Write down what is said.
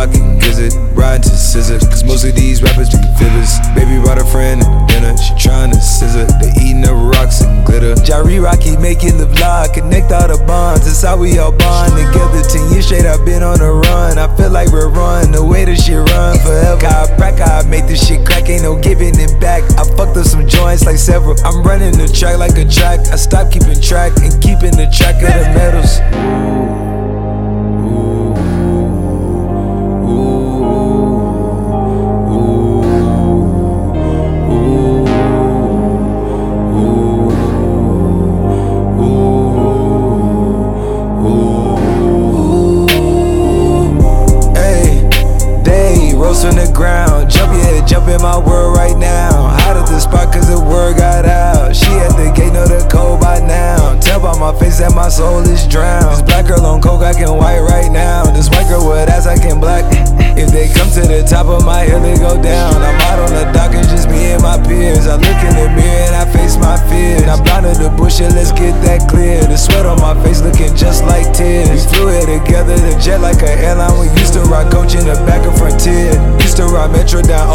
Glock and gizzard. Riding to scissors. Cause most of these rappers be fibbers. Baby brought a friend to dinner. She trying to scissor. They eating up rocks and glitter. Jari Rocky making the vlog. Connect all the bonds. That's how we all bond together. Ten years straight, I've been on the run. I feel like we're run. The way this shit run forever. Crack, I make this shit crack. Ain't no giving it back. I fucked up some joints like several. I'm running the track like a track. I stopped keeping track and keeping the track of the in my world right now. Hot at the spot cause the word got out. She at the gate, know the code by now. Tell by my face that my soul is drowned. This black girl on coke, I can white right now. This white girl with ass, I can black. If they come to the top of my hill, they go down. I'm out on the dock and just me and my peers. I look in the mirror and I face my fears. I blinded the bullshit, let's get that clear. The sweat on my face looking just like tears. We flew it together, the jet like an airline. We used to rock coach in the back of Frontier. Used to ride Metro down